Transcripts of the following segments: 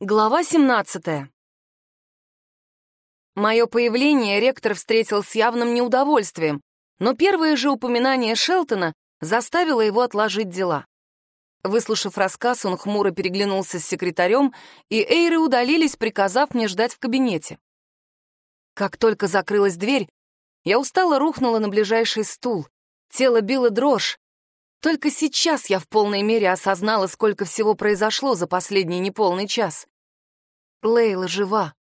Глава 17. Мое появление ректор встретил с явным неудовольствием, но первое же упоминание Шелтона заставило его отложить дела. Выслушав рассказ, он хмуро переглянулся с секретарем, и Эйры удалились, приказав мне ждать в кабинете. Как только закрылась дверь, я устало рухнула на ближайший стул. Тело било дрожь. Только сейчас я в полной мере осознала, сколько всего произошло за последний неполный час. Лейла жива.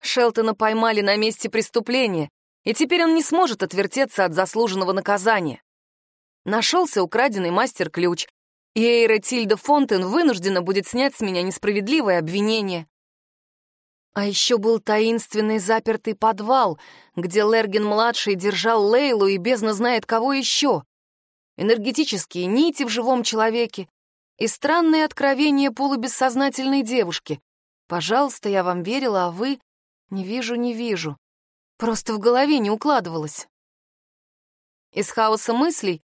Шелтона поймали на месте преступления, и теперь он не сможет отвертеться от заслуженного наказания. Нашелся украденный мастер-ключ, и Эйра Тильда Фонтен вынуждена будет снять с меня несправедливое обвинение. А еще был таинственный запертый подвал, где Лерген-младший держал Лейлу и бездна знает кого еще энергетические нити в живом человеке и странные откровения полубессознательной девушки. Пожалуйста, я вам верила, а вы... Не вижу, не вижу. Просто в голове не укладывалось. Из хаоса мыслей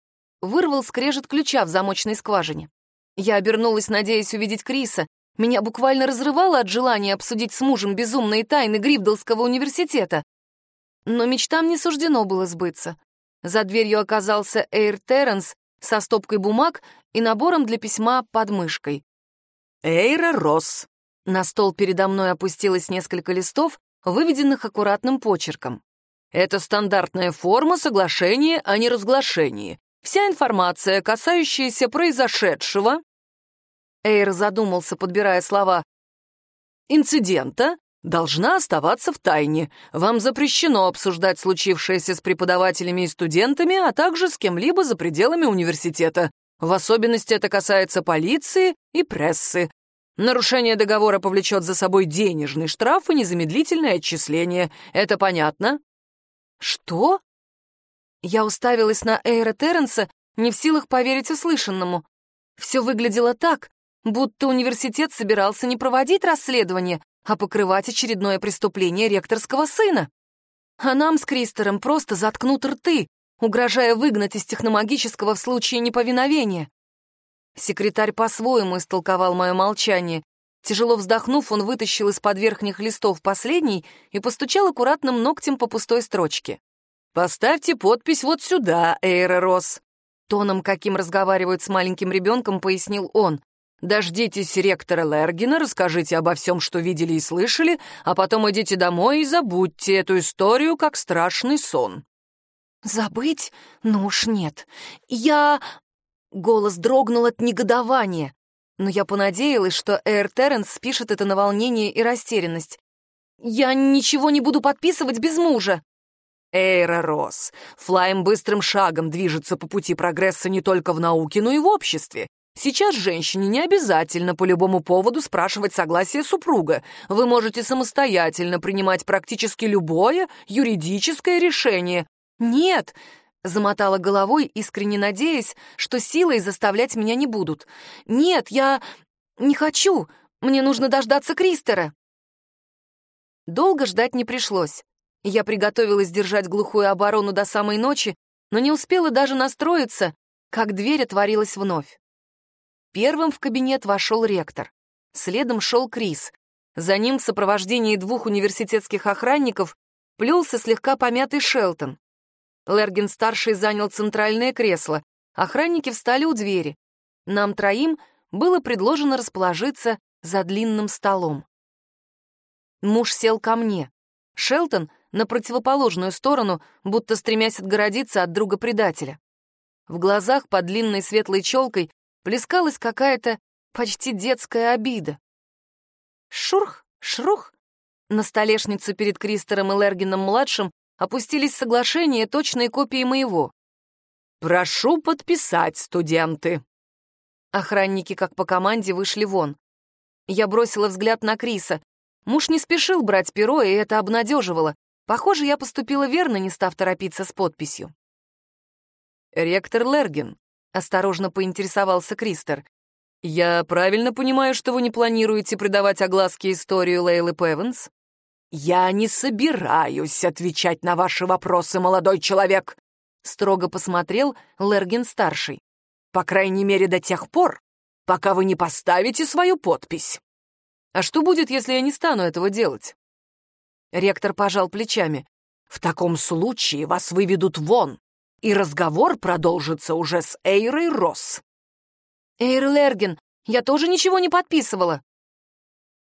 вырвал скрежет ключа в замочной скважине. Я обернулась, надеясь увидеть Криса. Меня буквально разрывало от желания обсудить с мужем безумные тайны Грифдалского университета. Но мечтам не суждено было сбыться. За дверью оказался Эйр Терренс со стопкой бумаг и набором для письма под мышкой. «Эйра Росс». На стол передо мной опустилось несколько листов, выведенных аккуратным почерком. «Это стандартная форма соглашения о неразглашении. Вся информация, касающаяся произошедшего...» Эйр задумался, подбирая слова. «Инцидента должна оставаться в тайне. Вам запрещено обсуждать случившееся с преподавателями и студентами, а также с кем-либо за пределами университета. В особенности это касается полиции и прессы. Нарушение договора повлечет за собой денежный штраф и незамедлительное отчисление. Это понятно? Что? Я уставилась на Эйра Терренса, не в силах поверить услышанному. Все выглядело так, будто университет собирался не проводить расследование, а покрывать очередное преступление ректорского сына. А нам с Кристером просто заткнут рты, угрожая выгнать из техномагического в случае неповиновения. Секретарь по-своему истолковал мое молчание. Тяжело вздохнув, он вытащил из-под верхних листов последний и постучал аккуратным ногтем по пустой строчке. «Поставьте подпись вот сюда, Эйра Росс», Тоном, каким разговаривают с маленьким ребенком, пояснил он. Дождитесь ректора Лергина, расскажите обо всем, что видели и слышали, а потом идите домой и забудьте эту историю как страшный сон». «Забыть? Ну уж нет. Я...» Голос дрогнул от негодования. Но я понадеялась, что Эр Терренс спишет это на волнение и растерянность. «Я ничего не буду подписывать без мужа». Эйра Росс, Флайм быстрым шагом движется по пути прогресса не только в науке, но и в обществе. Сейчас женщине не обязательно по любому поводу спрашивать согласие супруга. Вы можете самостоятельно принимать практически любое юридическое решение. Нет, замотала головой, искренне надеясь, что силой заставлять меня не будут. Нет, я не хочу. Мне нужно дождаться Кристера. Долго ждать не пришлось. Я приготовилась держать глухую оборону до самой ночи, но не успела даже настроиться, как дверь отворилась вновь. Первым в кабинет вошел ректор. Следом шел Крис. За ним в сопровождении двух университетских охранников плелся слегка помятый Шелтон. Лерген-старший занял центральное кресло. Охранники встали у двери. Нам троим было предложено расположиться за длинным столом. Муж сел ко мне. Шелтон — на противоположную сторону, будто стремясь отгородиться от друга-предателя. В глазах под длинной светлой челкой плескалась какая-то почти детская обида. Шурх, шрух. На столешницу перед Кристером и Лергином-младшим опустились соглашения, точные копии моего. «Прошу подписать, студенты!» Охранники, как по команде, вышли вон. Я бросила взгляд на Криса. Муж не спешил брать перо, и это обнадеживало. Похоже, я поступила верно, не став торопиться с подписью. «Ректор Лерген», Осторожно поинтересовался Кристер. «Я правильно понимаю, что вы не планируете придавать огласке историю Лейлы Певенс?» «Я не собираюсь отвечать на ваши вопросы, молодой человек», — строго посмотрел Лергин-старший. «По крайней мере, до тех пор, пока вы не поставите свою подпись». А что будет, если я не стану этого делать? Ректор пожал плечами. В таком случае вас выведут вон, и разговор продолжится уже с Эйрой Росс. Эйр Лерген, я тоже ничего не подписывала.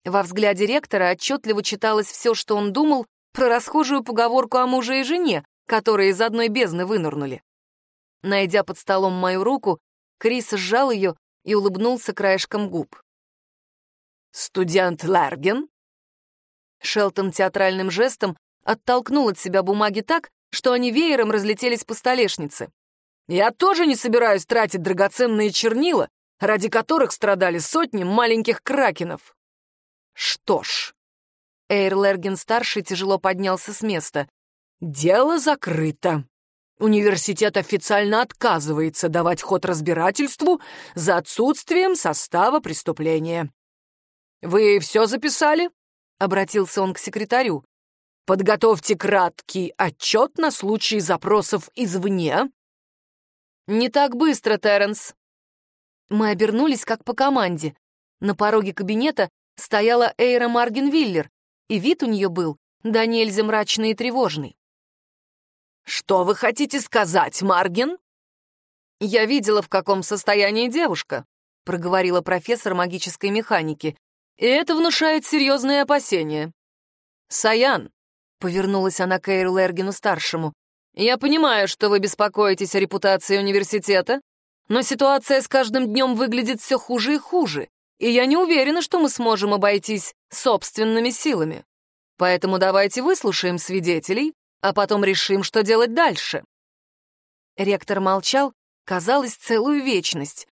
Во взгляде ректора отчетливо читалось все, что он думал про расхожую поговорку о муже и жене, которые из одной бездны вынырнули. Найдя под столом мою руку, Крис сжал ее и улыбнулся краешком губ. «Студент Лерген?» Шелтон театральным жестом оттолкнул от себя бумаги так, что они веером разлетелись по столешнице. «Я тоже не собираюсь тратить драгоценные чернила, ради которых страдали сотни маленьких кракенов». «Что ж...» Эйр Лерген-старший тяжело поднялся с места. «Дело закрыто. Университет официально отказывается давать ход разбирательству за отсутствием состава преступления. «Вы все записали?» — обратился он к секретарю. «Подготовьте краткий отчет на случай запросов извне». «Не так быстро, Терренс». Мы обернулись как по команде. На пороге кабинета стояла Эйра Маргенвиллер, и вид у нее был да нельзя мрачный и тревожный. «Что вы хотите сказать, Марген?» «Я видела, в каком состоянии девушка», — проговорила профессор магической механики, и это внушает серьезные опасения. «Саян», — повернулась она к Эйру Лергину-старшему, «я понимаю, что вы беспокоитесь о репутации университета, но ситуация с каждым днем выглядит все хуже и хуже, и я не уверена, что мы сможем обойтись собственными силами. Поэтому давайте выслушаем свидетелей, а потом решим, что делать дальше». Ректор молчал, казалось, целую вечность.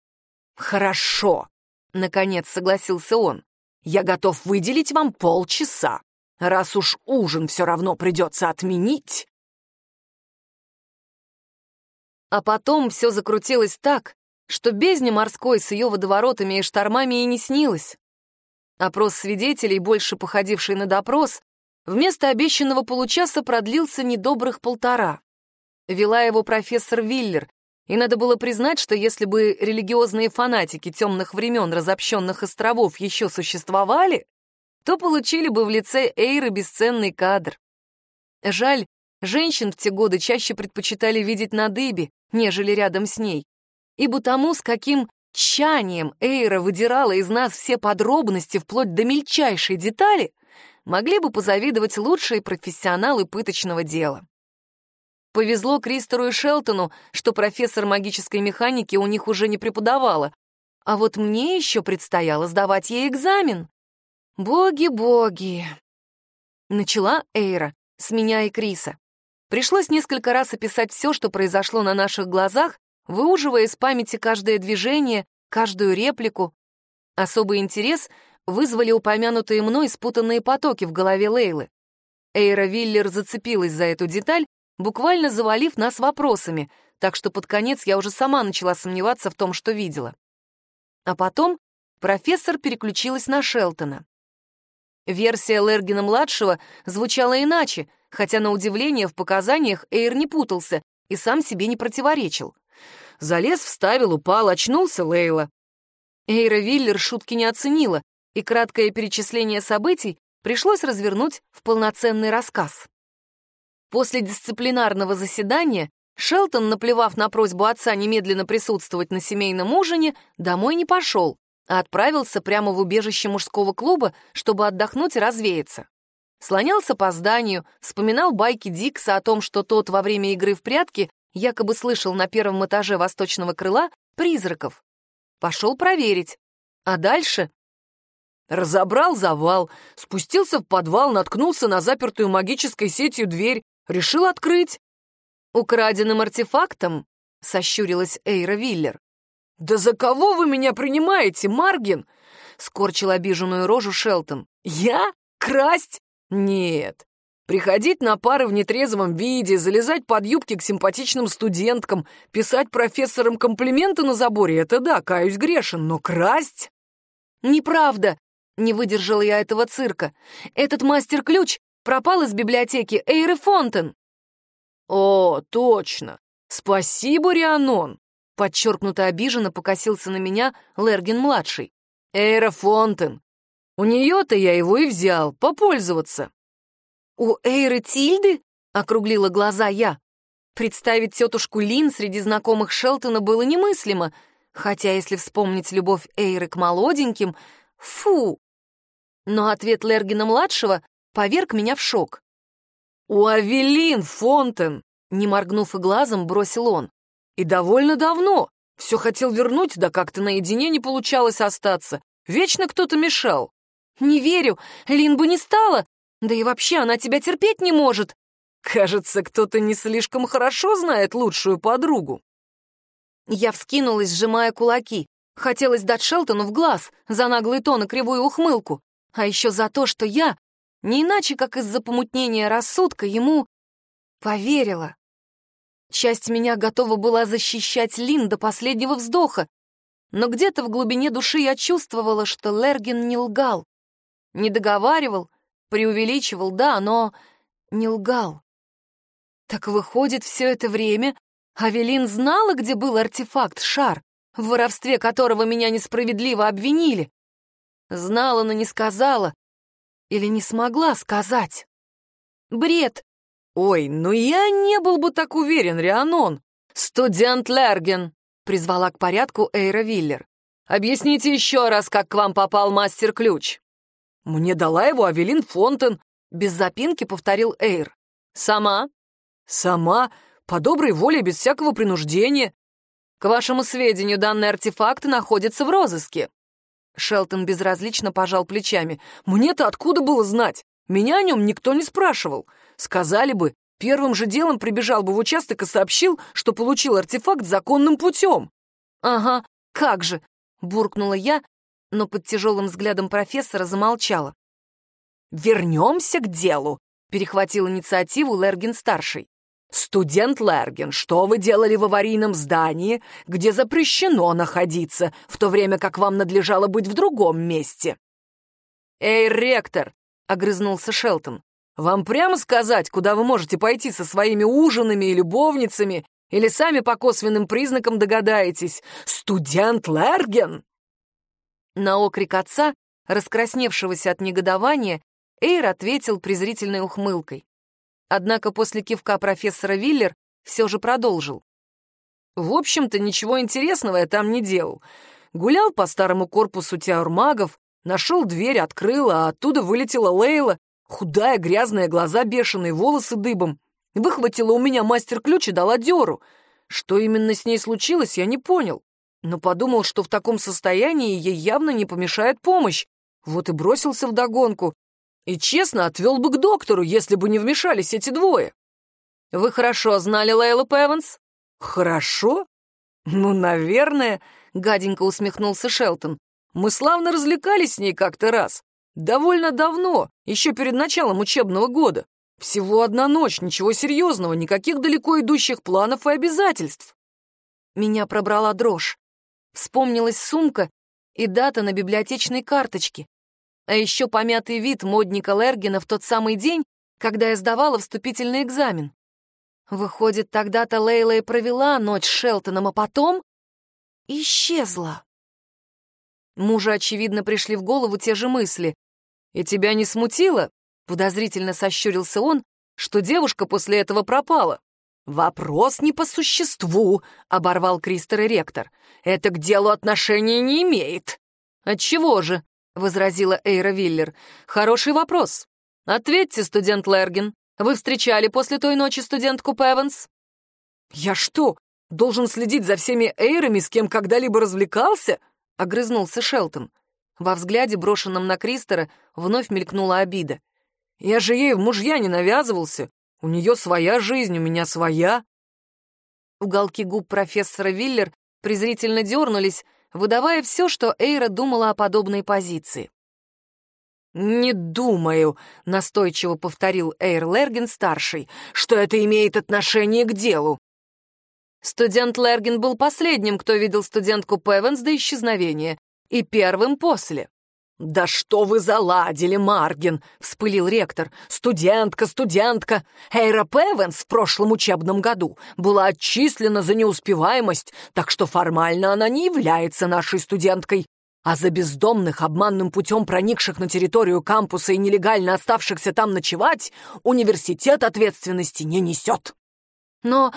«Хорошо», — наконец согласился он. Я готов выделить вам полчаса, раз уж ужин все равно придется отменить. А потом все закрутилось так, что бездне морской с ее водоворотами и штормами и не снилось. Опрос свидетелей, больше походивший на допрос, вместо обещанного получаса продлился недобрых полтора. Вела его профессор Виллер, и надо было признать, что если бы религиозные фанатики темных времен разобщенных островов еще существовали, то получили бы в лице Эйры бесценный кадр. Жаль, женщин в те годы чаще предпочитали видеть на дыбе, нежели рядом с ней, ибо тому, с каким тщанием Эйра выдирала из нас все подробности вплоть до мельчайшей детали, могли бы позавидовать лучшие профессионалы пыточного дела. Повезло Кристору и Шелтону, что профессор магической механики у них уже не преподавала. А вот мне еще предстояло сдавать ей экзамен. Боги-боги. Начала Эйра, с меня и Криса. Пришлось несколько раз описать все, что произошло на наших глазах, выуживая из памяти каждое движение, каждую реплику. Особый интерес вызвали упомянутые мной спутанные потоки в голове Лейлы. Эйра Виллер зацепилась за эту деталь буквально завалив нас вопросами, так что под конец я уже сама начала сомневаться в том, что видела. А потом профессор переключилась на Шелтона. Версия Лергина-младшего звучала иначе, хотя, на удивление, в показаниях Эйр не путался и сам себе не противоречил. Залез, вставил, упал, очнулся Лейла. Эйра Виллер шутки не оценила, и краткое перечисление событий пришлось развернуть в полноценный рассказ. После дисциплинарного заседания Шелтон, наплевав на просьбу отца немедленно присутствовать на семейном ужине, домой не пошел, а отправился прямо в убежище мужского клуба, чтобы отдохнуть и развеяться. Слонялся по зданию, вспоминал байки Дикса о том, что тот во время игры в прятки якобы слышал на первом этаже восточного крыла призраков. Пошел проверить. А дальше Разобрал завал, спустился в подвал, наткнулся на запертую магической сетью дверь, Решил открыть. Украденным артефактом? Сощурилась Эйра Виллер. «Да за кого вы меня принимаете, Маргин?» Скорчил обиженную рожу Шелтон. «Я? Красть? Нет. Приходить на пары в нетрезвом виде, залезать под юбки к симпатичным студенткам, писать профессорам комплименты на заборе — это да, каюсь грешен, но красть? Неправда, не выдержала я этого цирка. Этот мастер-ключ пропал из библиотеки Эйры Фонтен». «О, точно! Спасибо, Рианон!» Подчеркнуто обиженно покосился на меня Лергин-младший. «Эйра Фонтен! У нее-то я его и взял, попользоваться». «У Эйры Тильды?» — округлила глаза я. Представить тетушку Лин среди знакомых Шелтона было немыслимо, хотя, если вспомнить любовь Эйры к молоденьким, фу! Но ответ Лергина-младшего поверг меня в шок. «У Авелин Фонтен!» — не моргнув и глазом, бросил он. «И довольно давно. Все хотел вернуть, да как-то наедине не получалось остаться. Вечно кто-то мешал». «Не верю, Лин бы не стала. Да и вообще она тебя терпеть не может». «Кажется, кто-то не слишком хорошо знает лучшую подругу». Я вскинулась, сжимая кулаки. Хотелось дать Шелтону в глаз за наглый тон и кривую ухмылку. А еще за то, что я, не иначе как из-за помутнения рассудка, ему поверила. Часть меня готова была защищать Лин до последнего вздоха, но где-то в глубине души я чувствовала, что Лерген не лгал. Не договаривал, преувеличивал, да, но не лгал. Так выходит, все это время Авелин знала, где был артефакт-шар, в воровстве которого меня несправедливо обвинили. Знала, но не сказала. Или не смогла сказать. Бред. «Ой, ну я не был бы так уверен, Рианон. Студент Лерген», — призвала к порядку Эйра Виллер. «Объясните еще раз, как к вам попал мастер-ключ». «Мне дала его Авелин Фонтен», — без запинки повторил Эйр. «Сама?» «Сама, по доброй воле, без всякого принуждения. К вашему сведению, данный артефакт находится в розыске». Шелтон безразлично пожал плечами. «Мне-то откуда было знать? Меня о нем никто не спрашивал. Сказали бы, первым же делом прибежал бы в участок и сообщил, что получил артефакт законным путем». «Ага, как же!» — буркнула я, но под тяжелым взглядом профессора замолчала. «Вернемся к делу», — перехватил инициативу Лергин-старший. «Студент Лерген, что вы делали в аварийном здании, где запрещено находиться, в то время как вам надлежало быть в другом месте?» «Эй, ректор!» — огрызнулся Шелтон. «Вам прямо сказать, куда вы можете пойти со своими ужинами и любовницами, или сами по косвенным признакам догадаетесь? Студент Лерген!» На окрик отца, раскрасневшегося от негодования, Эйр ответил презрительной ухмылкой. Однако после кивка профессора Виллер все же продолжил. В общем-то, ничего интересного я там не делал. Гулял по старому корпусу теормагов, нашел дверь, открыл, а оттуда вылетела Лейла, худая, грязная, глаза бешеные, волосы дыбом. Выхватила у меня мастер-ключ и дала дёру. Что именно с ней случилось, я не понял. Но подумал, что в таком состоянии ей явно не помешает помощь. Вот и бросился в догонку. И честно отвел бы к доктору, если бы не вмешались эти двое. Вы хорошо знали Лейлу Певанс? Хорошо? Ну, наверное, гаденько усмехнулся Шелтон. Мы славно развлекались с ней как-то раз. Довольно давно, еще перед началом учебного года. Всего одна ночь, ничего серьезного, никаких далеко идущих планов и обязательств. Меня пробрала дрожь. Вспомнилась сумка и дата на библиотечной карточке. А еще помятый вид модника Лергина в тот самый день, когда я сдавала вступительный экзамен. Выходит, тогда-то Лейла и провела ночь с Шелтоном, а потом исчезла. Мужу, очевидно, пришли в голову те же мысли. «И тебя не смутило?» — подозрительно сощурился он, что девушка после этого пропала. «Вопрос не по существу», — оборвал Кристер и ректор. «Это к делу отношения не имеет». «Отчего же?» — возразила Эйра Виллер. «Хороший вопрос. Ответьте, студент Лерген. Вы встречали после той ночи студентку Певанс?» «Я что, должен следить за всеми Эйрами, с кем когда-либо развлекался?» — огрызнулся Шелтон. Во взгляде, брошенном на Кристера, вновь мелькнула обида. «Я же ей в мужья не навязывался. У нее своя жизнь, у меня своя». Уголки губ профессора Виллер презрительно дернулись, выдавая все, что Эйра думала о подобной позиции. «Не думаю», — настойчиво повторил Эйр Лерген-старший, «что это имеет отношение к делу». Студент Лерген был последним, кто видел студентку Певенс до исчезновения, и первым после. «Да что вы заладили, Маргин!» — вспылил ректор. «Студентка, студентка! Эйра Певенс в прошлом учебном году была отчислена за неуспеваемость, так что формально она не является нашей студенткой. а за бездомных, обманным путем проникших на территорию кампуса и нелегально оставшихся там ночевать, университет ответственности не несет. Но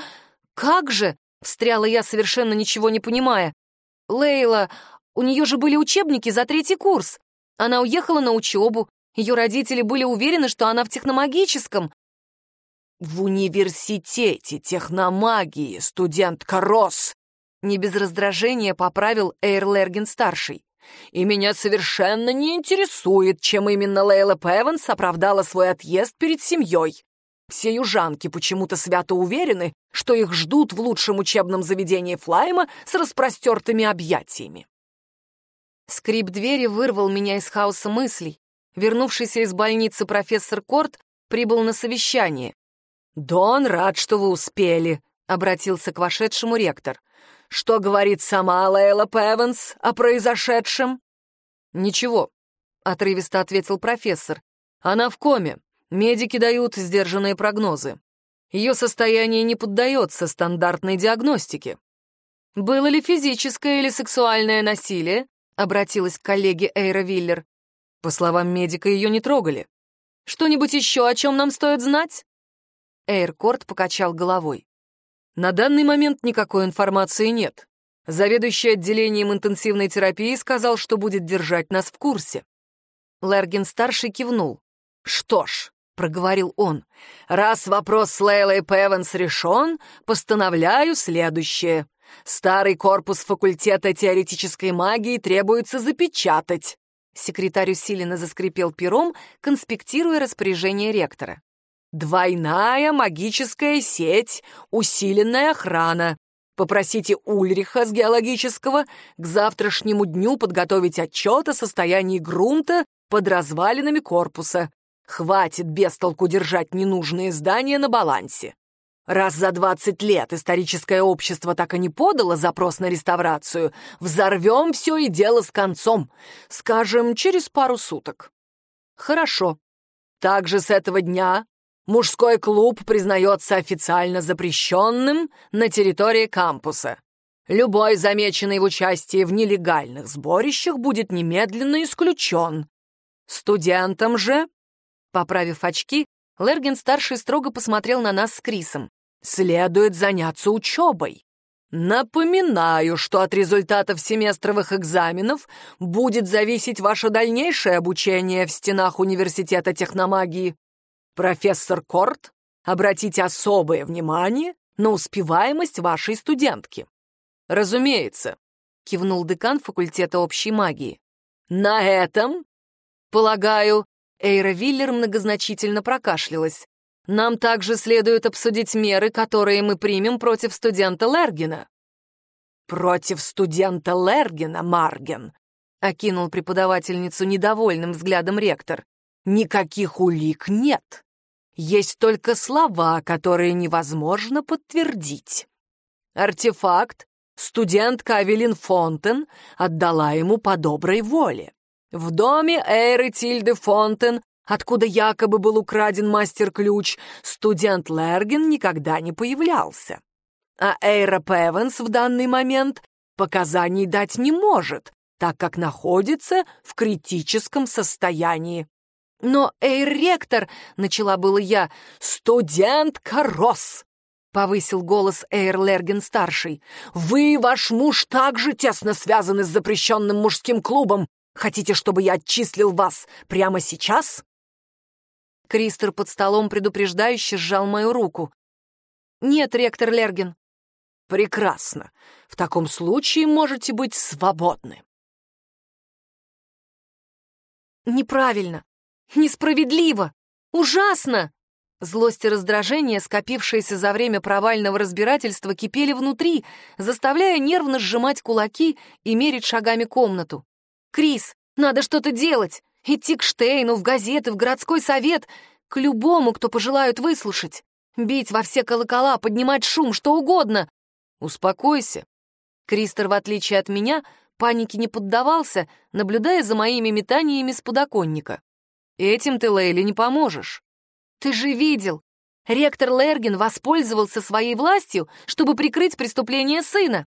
как же, встряла я, совершенно ничего не понимая. Лейла, у нее же были учебники за третий курс. Она уехала на учебу. Ее родители были уверены, что она в техномагическом. В университете техномагии студентка Росс. Не без раздражения поправил Эйр Лерген-старший. И меня совершенно не интересует, чем именно Лейла Певенс оправдала свой отъезд перед семьей. Все южанки почему-то свято уверены, что их ждут в лучшем учебном заведении Флайма с распростертыми объятиями. Скрип двери вырвал меня из хаоса мыслей. Вернувшийся из больницы профессор Корт прибыл на совещание. «Дон, рад, что вы успели», — обратился к вошедшему ректор. Что говорит сама Лейла Певенс о произошедшем?» «Ничего», — отрывисто ответил профессор. «Она в коме. Медики дают сдержанные прогнозы. Ее состояние не поддается стандартной диагностике». «Было ли физическое или сексуальное насилие?» — обратилась к коллеге Эйра Виллер. По словам медика, ее не трогали. «Что-нибудь еще, о чем нам стоит знать?» Эйр Корт покачал головой. На данный момент никакой информации нет. Заведующий отделением интенсивной терапии сказал, что будет держать нас в курсе. Лерген-старший кивнул. «Что ж», — проговорил он, — «раз вопрос с Лейлой Певенс решен, постановляю следующее. Старый корпус факультета теоретической магии требуется запечатать». Секретарь усиленно заскрипел пером, конспектируя распоряжение ректора. Двойная магическая сеть, усиленная охрана. Попросите Ульриха с геологического к завтрашнему дню подготовить отчет о состоянии грунта под развалинами корпуса. Хватит без толку держать ненужные здания на балансе. Раз за 20 лет историческое общество так и не подало запрос на реставрацию, взорвем все и дело с концом, скажем, через пару суток. Хорошо. Также с этого дня Мужской клуб признается официально запрещенным на территории кампуса. Любой, замеченный в участии в нелегальных сборищах, будет немедленно исключен. Студентам же, поправив очки, Лерген-старший строго посмотрел на нас с Крисом. Следует заняться учебой. Напоминаю, что от результатов семестровых экзаменов будет зависеть ваше дальнейшее обучение в стенах Университета техномагии. Профессор Корт, обратите особое внимание на успеваемость вашей студентки. Разумеется, кивнул декан факультета общей магии. На этом, полагаю, Эйра Виллер многозначительно прокашлялась. Нам также следует обсудить меры, которые мы примем против студента Лергена. Против студента Лергена, Марген, окинул преподавательницу недовольным взглядом ректор. Никаких улик нет. Есть только слова, которые невозможно подтвердить. Артефакт студентка Авелин Фонтен отдала ему по доброй воле. В доме Эйры Тильды Фонтен, откуда якобы был украден мастер-ключ, студент Лерген никогда не появлялся. А Эйра Певенс в данный момент показаний дать не может, так как находится в критическом состоянии. «Но, эй, ректор!» — начала было я. «Студент Карос!» — повысил голос Эйр Лерген-старший. «Вы и ваш муж также тесно связаны с запрещенным мужским клубом. Хотите, чтобы я отчислил вас прямо сейчас?» Кристер под столом предупреждающе сжал мою руку. «Нет, ректор Лерген». «Прекрасно. В таком случае можете быть свободны». «Неправильно. Несправедливо! Ужасно!» Злость и раздражение, скопившиеся за время провального разбирательства, кипели внутри, заставляя нервно сжимать кулаки и мерить шагами комнату. «Крис, надо что-то делать! Идти к Штейну, в газеты, в городской совет, к любому, кто пожелают выслушать. Бить во все колокола, поднимать шум, что угодно. Успокойся». Кристер, в отличие от меня, панике не поддавался, наблюдая за моими метаниями с подоконника. Этим ты Лейли не поможешь. Ты же видел. Ректор Лерген воспользовался своей властью, чтобы прикрыть преступление сына.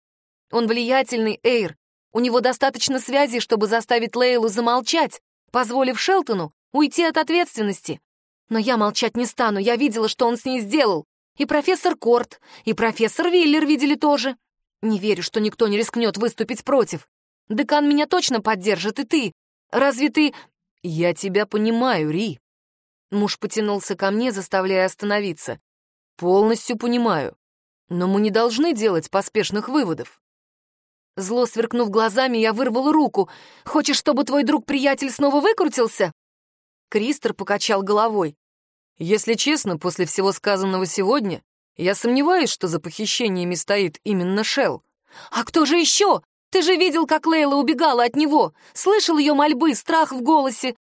Он влиятельный Эйр. У него достаточно связей, чтобы заставить Лейлу замолчать, позволив Шелтону уйти от ответственности. Но я молчать не стану, я видела, что он с ней сделал. И профессор Корт, и профессор Виллер видели тоже. Не верю, что никто не рискнет выступить против. Декан меня точно поддержит, и ты. Разве ты... Я тебя понимаю, Ри. Муж потянулся ко мне, заставляя остановиться. Полностью понимаю. Но мы не должны делать поспешных выводов. Зло сверкнув глазами, я вырвала руку. «Хочешь, чтобы твой друг-приятель снова выкрутился?» Кристер покачал головой. «Если честно, после всего сказанного сегодня, я сомневаюсь, что за похищениями стоит именно Шелл». «А кто же еще? Ты же видел, как Лейла убегала от него, слышал ее мольбы, страх в голосе».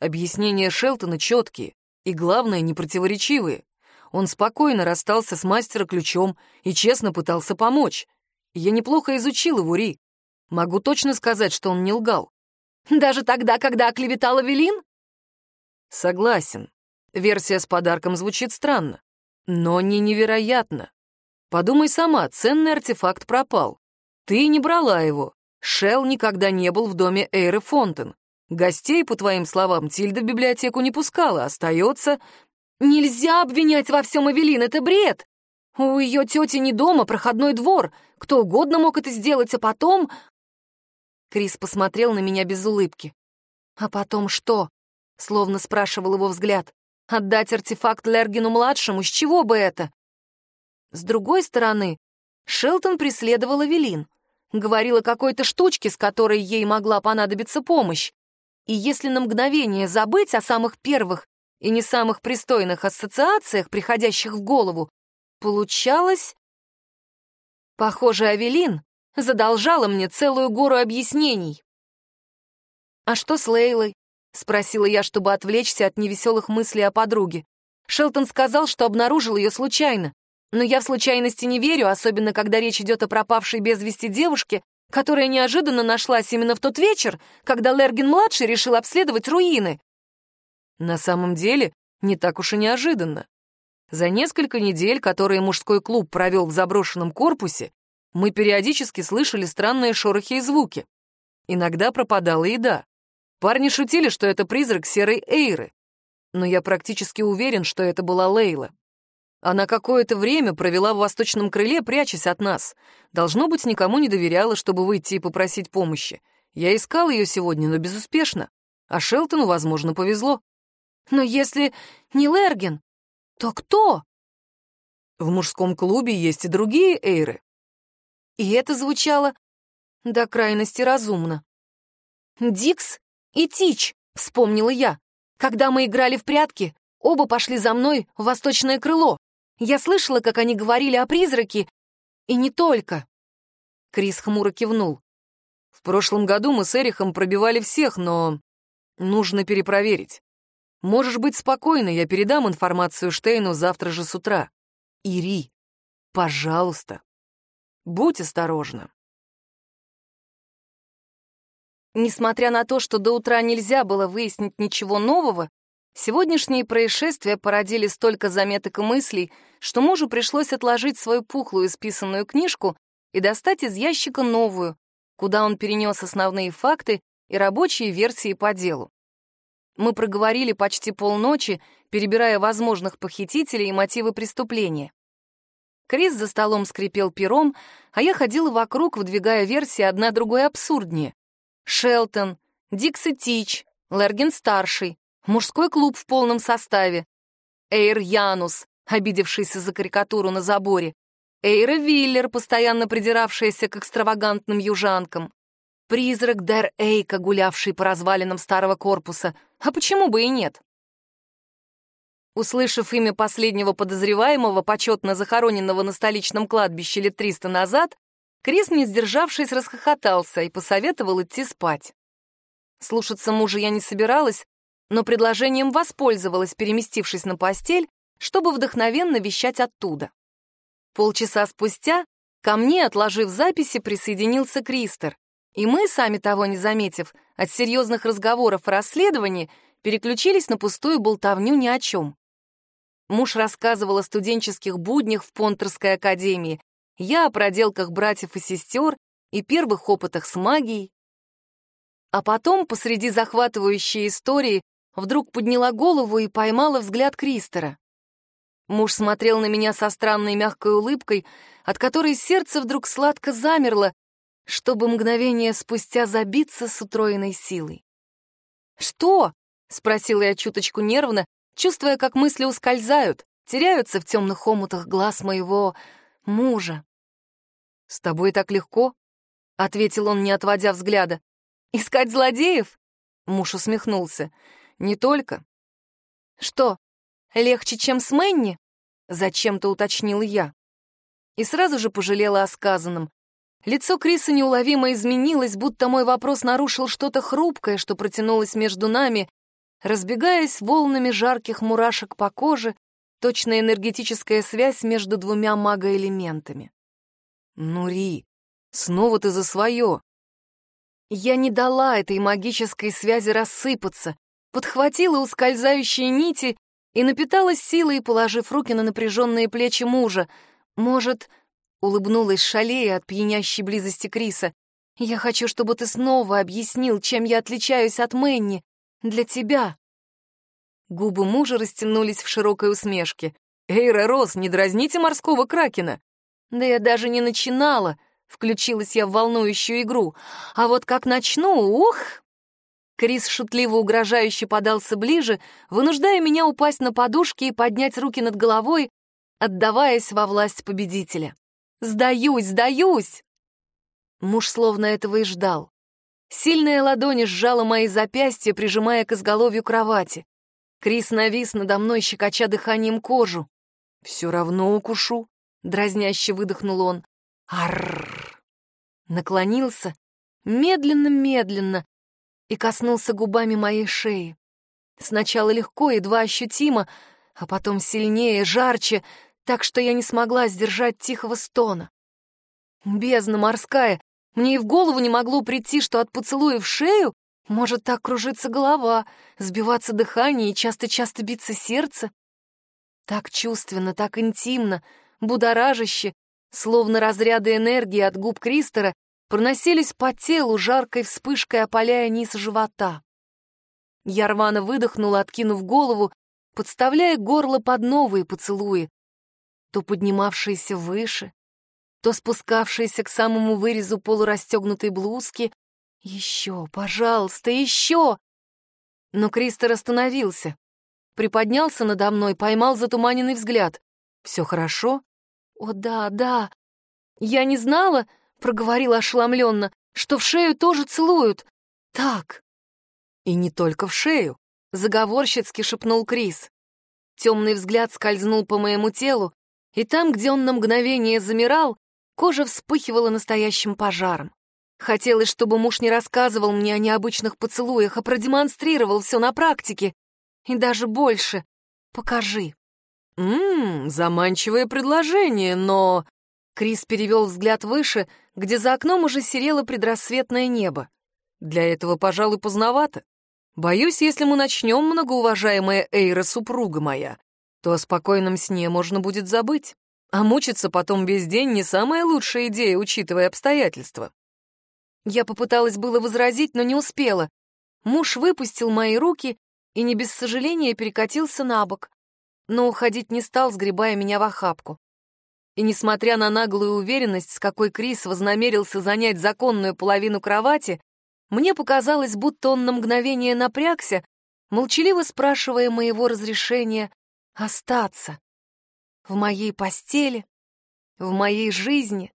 Объяснения Шелтона четкие и, главное, непротиворечивые. Он спокойно расстался с мастера-ключом и честно пытался помочь. Я неплохо изучил его, Ри. Могу точно сказать, что он не лгал. Даже тогда, когда оклеветал Авелин? Согласен. Версия с подарком звучит странно, но не невероятно. Подумай сама, ценный артефакт пропал. Ты не брала его. Шел никогда не был в доме Эйры Фонтен. Гостей, по твоим словам, Тильда в библиотеку не пускала, остается... Нельзя обвинять во всем Авелин, это бред. У ее тети не дома, проходной двор. Кто угодно мог это сделать, а потом... Крис посмотрел на меня без улыбки. «А потом что?» — словно спрашивал его взгляд. «Отдать артефакт Лергину-младшему? С чего бы это?» С другой стороны, Шелтон преследовала Велин. Говорила какой-то штучке, с которой ей могла понадобиться помощь. И если на мгновение забыть о самых первых и не самых пристойных ассоциациях, приходящих в голову, получалось... Похоже, Авелин задолжала мне целую гору объяснений. «А что с Лейлой?» — спросила я, чтобы отвлечься от невеселых мыслей о подруге. Шелтон сказал, что обнаружил ее случайно. Но я в случайности не верю, особенно когда речь идет о пропавшей без вести девушке, которая неожиданно нашлась именно в тот вечер, когда Лергин-младший решил обследовать руины. На самом деле, не так уж и неожиданно. За несколько недель, которые мужской клуб провел в заброшенном корпусе, мы периодически слышали странные шорохи и звуки. Иногда пропадала еда. Парни шутили, что это призрак серой Эйры. Но я практически уверен, что это была Лейла. Она какое-то время провела в восточном крыле, прячась от нас. Должно быть, никому не доверяла, чтобы выйти и попросить помощи. Я искал ее сегодня, но безуспешно. А Шелтону, возможно, повезло. Но если не Лерген, то кто? В мужском клубе есть и другие эйры. И это звучало до крайности разумно. «Дикс и Тич», — вспомнила я. «Когда мы играли в прятки, оба пошли за мной в восточное крыло. Я слышала, как они говорили о призраке, и не только». Крис хмуро кивнул. «В прошлом году мы с Эрихом пробивали всех, но нужно перепроверить. Можешь быть спокойна, я передам информацию Штейну завтра же с утра. Ири, пожалуйста, будь осторожна. Несмотря на то, что до утра нельзя было выяснить ничего нового, сегодняшние происшествия породили столько заметок и мыслей, что мужу пришлось отложить свою пухлую списанную книжку и достать из ящика новую, куда он перенес основные факты и рабочие версии по делу. Мы проговорили почти полночи, перебирая возможных похитителей и мотивы преступления. Крис за столом скрипел пером, а я ходила вокруг, выдвигая версии одна другой абсурднее. Шелтон, Дикси Тич, Лерген-старший, мужской клуб в полном составе, Эйр Янус, обидевшийся за карикатуру на заборе, Эйра Виллер, постоянно придиравшаяся к экстравагантным южанкам, призрак Дэр Эйка, гулявший по развалинам старого корпуса — а почему бы и нет? Услышав имя последнего подозреваемого, почетно захороненного на столичном кладбище лет триста назад, Крис, не сдержавшись, расхохотался и посоветовал идти спать. Слушаться мужа я не собиралась, но предложением воспользовалась, переместившись на постель, чтобы вдохновенно вещать оттуда. Полчаса спустя ко мне, отложив записи, присоединился Кристер, и мы, сами того не заметив, от серьезных разговоров о расследовании переключились на пустую болтовню ни о чем. Муж рассказывал о студенческих буднях в Понтерской академии, я о проделках братьев и сестер, и первых опытах с магией. А потом, посреди захватывающей истории, вдруг подняла голову и поймала взгляд Кристера. Муж смотрел на меня со странной мягкой улыбкой, от которой сердце вдруг сладко замерло, чтобы мгновение спустя забиться с утроенной силой. «Что?» — спросила я чуточку нервно, чувствуя, как мысли ускользают, теряются в темных омутах глаз моего мужа. «С тобой так легко?» — ответил он, не отводя взгляда. «Искать злодеев?» — муж усмехнулся. «Не только». «Что, легче, чем с Мэнни?» — зачем-то уточнил я. И сразу же пожалела о сказанном. Лицо Криса неуловимо изменилось, будто мой вопрос нарушил что-то хрупкое, что протянулось между нами, разбегаясь волнами жарких мурашек по коже, точная энергетическая связь между двумя магоэлементами. «Нури, снова ты за свое!» Я не дала этой магической связи рассыпаться, подхватила ускользающие нити и напиталась силой, положив руки на напряженные плечи мужа. Может, улыбнулась шалея от пьянящей близости Криса, я хочу, чтобы ты снова объяснил, чем я отличаюсь от Мэнни. Для тебя. Губы мужа растянулись в широкой усмешке. «Эйра Рос, не дразните морского кракена!» «Да я даже не начинала!» Включилась я в волнующую игру. А вот как начну, ух! Крис шутливо угрожающе подался ближе, вынуждая меня упасть на подушки и поднять руки над головой, отдаваясь во власть победителя. «Сдаюсь, сдаюсь!» Муж словно этого и ждал. Сильная ладонь сжала мои запястья, прижимая к изголовью кровати. Крис навис надо мной, щекоча дыханием кожу. «Все равно укушу», — дразняще выдохнул он. Арррр. Наклонился медленно-медленно и коснулся губами моей шеи. Сначала легко, едва ощутимо, а потом сильнее, жарче, так что я не смогла сдержать тихого стона. Бездна морская, мне и в голову не могло прийти, что от поцелуя в шею может так кружиться голова, сбиваться дыхание и часто-часто биться сердце. Так чувственно, так интимно, будоражаще, Словно разряды энергии от губ Кристера проносились по телу жаркой вспышкой, опаляя низ живота. Я рвано выдохнула, откинув голову, подставляя горло под новые поцелуи, то поднимавшиеся выше, то спускавшиеся к самому вырезу полурастегнутой блузки. Еще, пожалуйста, еще! Но Кристер остановился, приподнялся надо мной, поймал затуманенный взгляд. «Все хорошо?» «О, да, да. Я не знала, — проговорила ошеломленно, — что в шею тоже целуют. Так». «И не только в шею», — заговорщицки шепнул Крис. Темный взгляд скользнул по моему телу, и там, где он на мгновение замирал, кожа вспыхивала настоящим пожаром. Хотелось, чтобы муж не рассказывал мне о необычных поцелуях, а продемонстрировал все на практике. И даже больше. Покажи. «Ммм, заманчивое предложение, но...» Крис перевел взгляд выше, где за окном уже серело предрассветное небо. «Для этого, пожалуй, поздновато. Боюсь, если мы начнем, многоуважаемая Эйра, супруга моя, то о спокойном сне можно будет забыть, а мучиться потом весь день не самая лучшая идея, учитывая обстоятельства». Я попыталась было возразить, но не успела. Муж выпустил мои руки и не без сожаления перекатился на бок но уходить не стал, сгребая меня в охапку. И несмотря на наглую уверенность, с какой Крис вознамерился занять законную половину кровати, мне показалось, будто он на мгновение напрягся, молчаливо спрашивая моего разрешения остаться в моей постели, в моей жизни.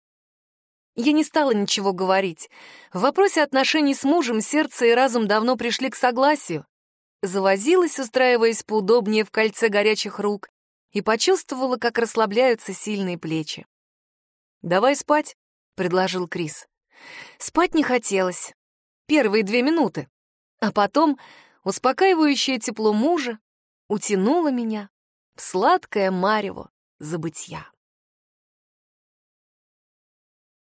Я не стала ничего говорить. В вопросе отношений с мужем сердце и разум давно пришли к согласию завозилась, устраиваясь поудобнее в кольце горячих рук, и почувствовала, как расслабляются сильные плечи. «Давай спать», — предложил Крис. Спать не хотелось. Первые две минуты. А потом успокаивающее тепло мужа утянуло меня в сладкое марево забытья.